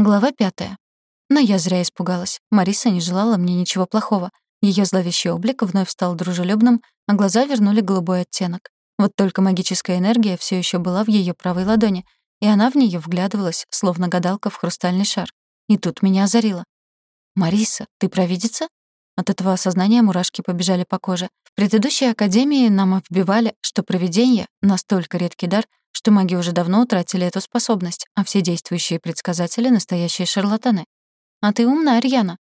Глава пятая. Но я зря испугалась. Мариса не желала мне ничего плохого. Её зловещий облик вновь стал дружелюбным, а глаза вернули голубой оттенок. Вот только магическая энергия всё ещё была в её правой ладони, и она в неё вглядывалась, словно гадалка в хрустальный шар. И тут меня озарило. «Мариса, ты провидица?» От этого осознания мурашки побежали по коже. В предыдущей академии нам вбивали, что провидение — настолько редкий дар, что маги уже давно утратили эту способность, а все действующие предсказатели — настоящие шарлатаны. «А ты умна, Арьяна».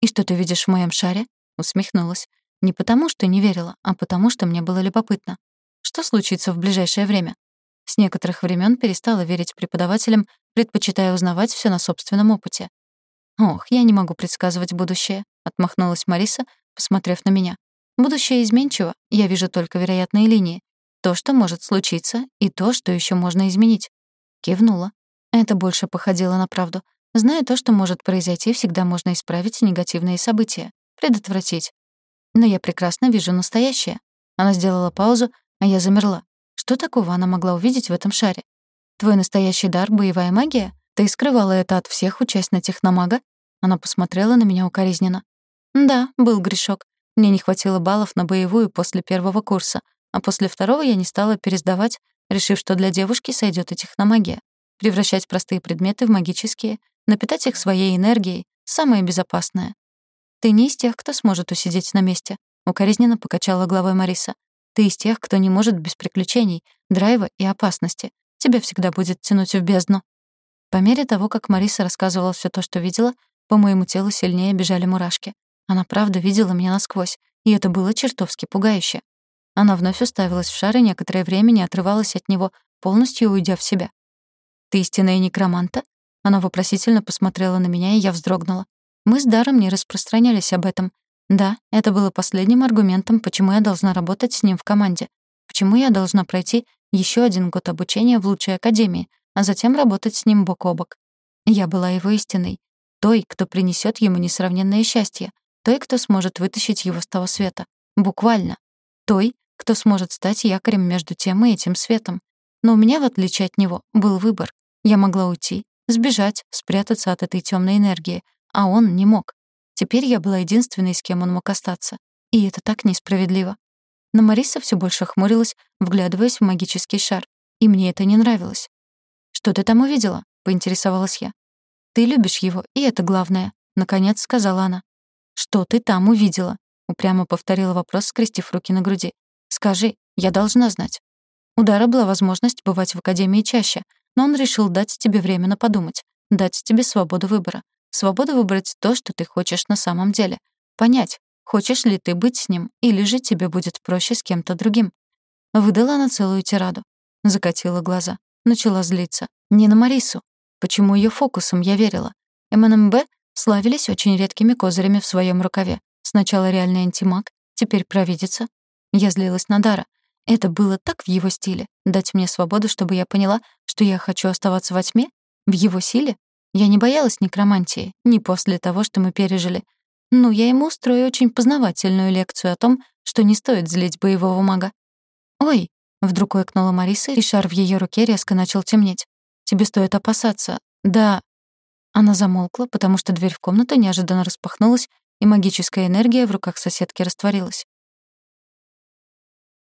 «И что ты видишь в моем шаре?» — усмехнулась. Не потому, что не верила, а потому, что мне было любопытно. Что случится в ближайшее время? С некоторых времен перестала верить преподавателям, предпочитая узнавать все на собственном опыте. «Ох, я не могу предсказывать будущее», — отмахнулась Мариса, посмотрев на меня. «Будущее изменчиво, я вижу только вероятные линии. То, что может случиться, и то, что еще можно изменить». Кивнула. Это больше походило на правду. Зная то, что может произойти, всегда можно исправить негативные события, предотвратить. Но я прекрасно вижу настоящее. Она сделала паузу, а я замерла. Что такого она могла увидеть в этом шаре? Твой настоящий дар — боевая магия? Ты скрывала это от всех, учась на техномага? Она посмотрела на меня укоризненно. Да, был грешок. Мне не хватило баллов на боевую после первого курса, а после второго я не стала пересдавать, решив, что для девушки сойдёт и техномагия. Превращать простые предметы в магические, напитать их своей энергией — самое безопасное. Ты не из тех, кто сможет усидеть на месте. Укоризненно покачала головой Мариса. Ты из тех, кто не может без приключений, драйва и опасности. Тебя всегда будет тянуть в бездну. По мере того, как Мариса рассказывала всё то, что видела, по моему телу сильнее бежали мурашки. Она правда видела меня насквозь, и это было чертовски пугающе. Она вновь уставилась в шар и некоторое время не отрывалась от него, полностью уйдя в себя. «Ты истинная некроманта?» Она вопросительно посмотрела на меня, и я вздрогнула. Мы с Даром не распространялись об этом. Да, это было последним аргументом, почему я должна работать с ним в команде. Почему я должна пройти еще один год обучения в лучшей академии, а затем работать с ним бок о бок. Я была его истиной, той, кто принесет ему несравненное счастье, той, кто сможет вытащить его с того света. Буквально. Той, кто сможет стать якорем между тем и этим светом. Но у меня, в отличие от него, был выбор. Я могла уйти, сбежать, спрятаться от этой темной энергии, а он не мог. Теперь я была единственной, с кем он мог остаться. И это так несправедливо. Но Мариса все больше хмурилась, вглядываясь в магический шар. И мне это не нравилось. «Что ты там увидела?» — поинтересовалась я. «Ты любишь его, и это главное», — наконец сказала она. «Что ты там увидела?» — упрямо повторила вопрос, скрестив руки на груди. «Скажи, я должна знать». У Дара была возможность бывать в Академии чаще, но он решил дать тебе время на подумать, дать тебе свободу выбора. Свободу выбрать то, что ты хочешь на самом деле. Понять, хочешь ли ты быть с ним, или же тебе будет проще с кем-то другим. Выдала она целую тираду. Закатила глаза. Начала злиться. Не на Марису. Почему ее фокусом я верила? МНМБ славились очень редкими козырями в своем рукаве. Сначала реальный антимаг, теперь провидица. Я злилась на Дара. Это было так в его стиле. Дать мне свободу, чтобы я поняла, что я хочу оставаться во тьме? В его силе? Я не боялась некромантии, не после того, что мы пережили. Ну, я ему устрою очень познавательную лекцию о том, что не стоит злить боевого мага. «Ой!» — вдруг ойкнула Мариса, и шар в ее руке резко начал темнеть. «Тебе стоит опасаться. Да...» Она замолкла, потому что дверь в комнату неожиданно распахнулась, и магическая энергия в руках соседки растворилась.